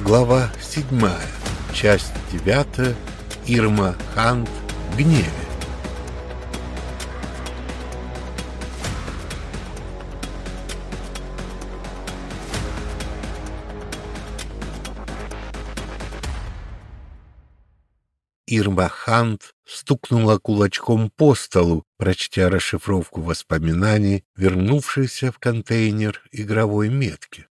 Глава 7. Часть 9. Ирма Хант в гневе. Ирма Хант стукнула кулачком по столу, прочтя расшифровку воспоминаний, вернувшейся в контейнер игровой метки.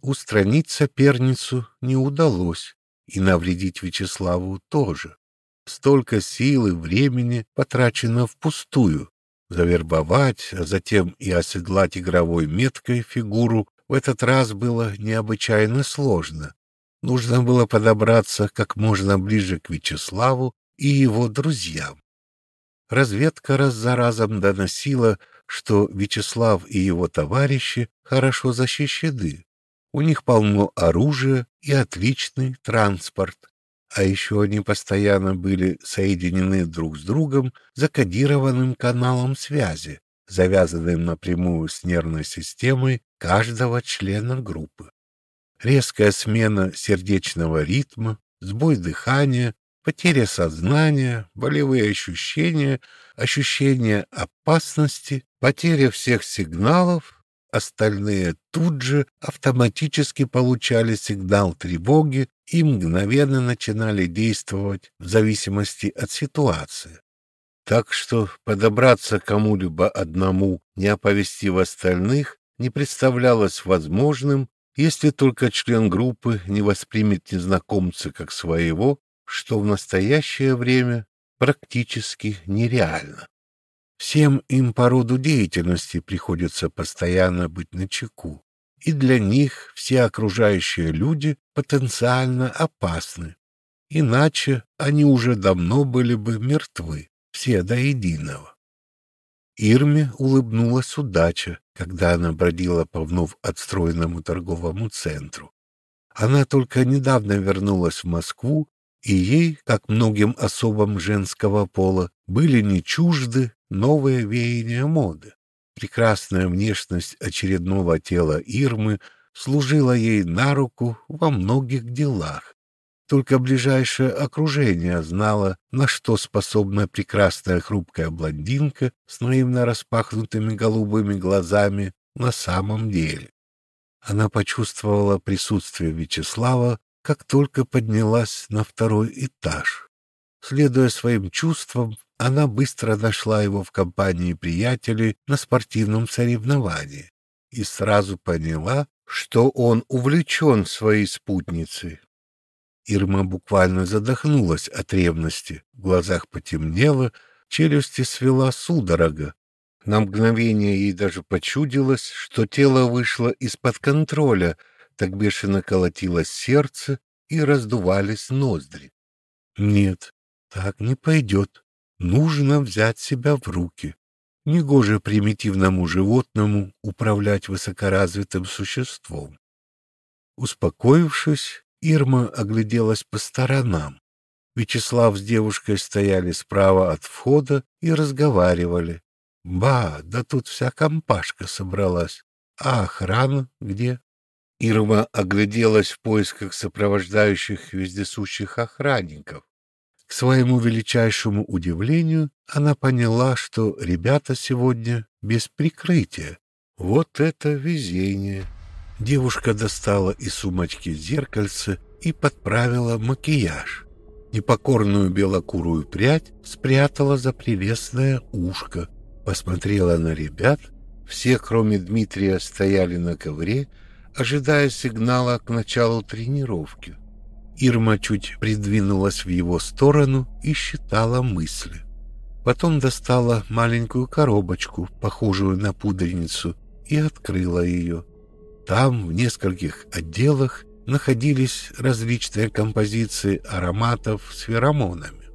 Устранить соперницу не удалось, и навредить Вячеславу тоже. Столько сил и времени потрачено впустую. Завербовать, а затем и оседлать игровой меткой фигуру в этот раз было необычайно сложно. Нужно было подобраться как можно ближе к Вячеславу и его друзьям. Разведка раз за разом доносила, что Вячеслав и его товарищи хорошо защищены. У них полно оружия и отличный транспорт. А еще они постоянно были соединены друг с другом закодированным каналом связи, завязанным напрямую с нервной системой каждого члена группы. Резкая смена сердечного ритма, сбой дыхания, потеря сознания, болевые ощущения, ощущение опасности, потеря всех сигналов Остальные тут же автоматически получали сигнал тревоги и мгновенно начинали действовать в зависимости от ситуации. Так что подобраться кому-либо одному, не оповестив остальных, не представлялось возможным, если только член группы не воспримет незнакомца как своего, что в настоящее время практически нереально. Всем им по роду деятельности приходится постоянно быть начеку, и для них все окружающие люди потенциально опасны. Иначе они уже давно были бы мертвы, все до единого. Ирме улыбнулась удача, когда она бродила по вновь отстроенному торговому центру. Она только недавно вернулась в Москву, и ей, как многим особам женского пола, были не чужды новые веяния моды. Прекрасная внешность очередного тела Ирмы служила ей на руку во многих делах. Только ближайшее окружение знало, на что способна прекрасная хрупкая блондинка с наивно распахнутыми голубыми глазами на самом деле. Она почувствовала присутствие Вячеслава, как только поднялась на второй этаж. Следуя своим чувствам, она быстро нашла его в компании приятелей на спортивном соревновании и сразу поняла, что он увлечен своей спутницей. Ирма буквально задохнулась от ревности, в глазах потемнело, челюсти свела судорога. На мгновение ей даже почудилось, что тело вышло из-под контроля, так бешено колотилось сердце и раздувались ноздри. Нет, так не пойдет. Нужно взять себя в руки. Негоже примитивному животному управлять высокоразвитым существом. Успокоившись, Ирма огляделась по сторонам. Вячеслав с девушкой стояли справа от входа и разговаривали. Ба, да тут вся компашка собралась. А охрана где? Ирма огляделась в поисках сопровождающих вездесущих охранников. К своему величайшему удивлению, она поняла, что ребята сегодня без прикрытия. Вот это везение! Девушка достала из сумочки зеркальце и подправила макияж. Непокорную белокурую прядь спрятала за прелестное ушко, посмотрела на ребят. Все, кроме Дмитрия, стояли на ковре, ожидая сигнала к началу тренировки. Ирма чуть придвинулась в его сторону и считала мысли. Потом достала маленькую коробочку, похожую на пудреницу, и открыла ее. Там, в нескольких отделах, находились различные композиции ароматов с феромонами.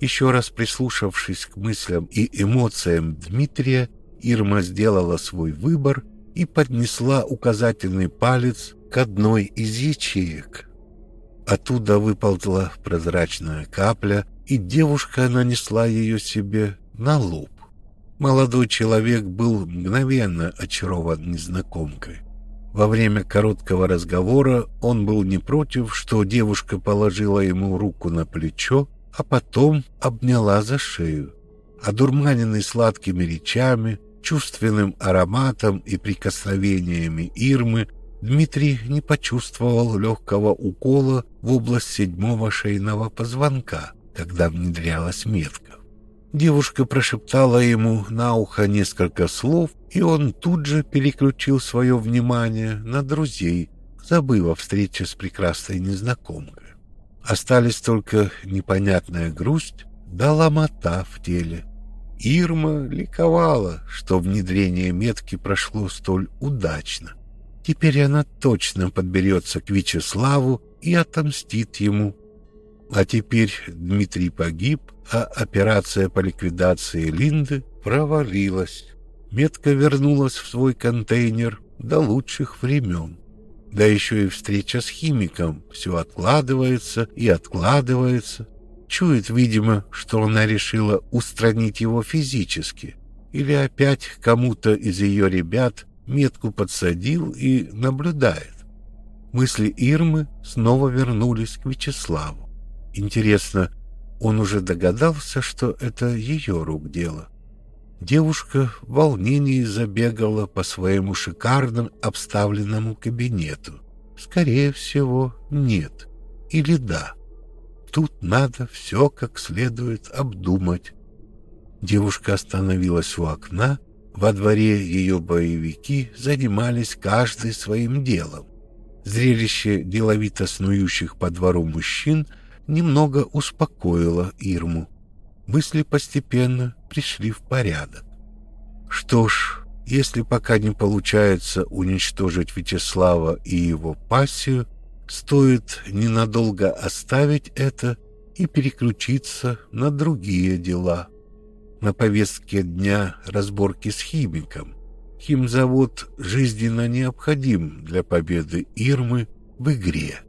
Еще раз прислушавшись к мыслям и эмоциям Дмитрия, Ирма сделала свой выбор и поднесла указательный палец к одной из ячеек. Оттуда выползла прозрачная капля, и девушка нанесла ее себе на лоб. Молодой человек был мгновенно очарован незнакомкой. Во время короткого разговора он был не против, что девушка положила ему руку на плечо, а потом обняла за шею. Одурманенный сладкими речами, чувственным ароматом и прикосновениями Ирмы, Дмитрий не почувствовал легкого укола в область седьмого шейного позвонка, когда внедрялась метка. Девушка прошептала ему на ухо несколько слов, и он тут же переключил свое внимание на друзей, забыв о встрече с прекрасной незнакомкой. Остались только непонятная грусть да ломота в теле. Ирма ликовала, что внедрение метки прошло столь удачно. Теперь она точно подберется к Вячеславу и отомстит ему. А теперь Дмитрий погиб, а операция по ликвидации Линды провалилась. Метка вернулась в свой контейнер до лучших времен. Да еще и встреча с химиком. Все откладывается и откладывается. Чует, видимо, что она решила устранить его физически. Или опять кому-то из ее ребят метку подсадил и наблюдает. Мысли Ирмы снова вернулись к Вячеславу. Интересно, он уже догадался, что это ее рук дело. Девушка в волнении забегала по своему шикарно обставленному кабинету. Скорее всего, нет. Или да. Тут надо все как следует обдумать. Девушка остановилась у окна. Во дворе ее боевики занимались каждый своим делом. Зрелище деловито снующих по двору мужчин – немного успокоило Ирму. Мысли постепенно пришли в порядок. Что ж, если пока не получается уничтожить Вячеслава и его пассию, стоит ненадолго оставить это и переключиться на другие дела. На повестке дня разборки с химиком. Химзавод жизненно необходим для победы Ирмы в игре.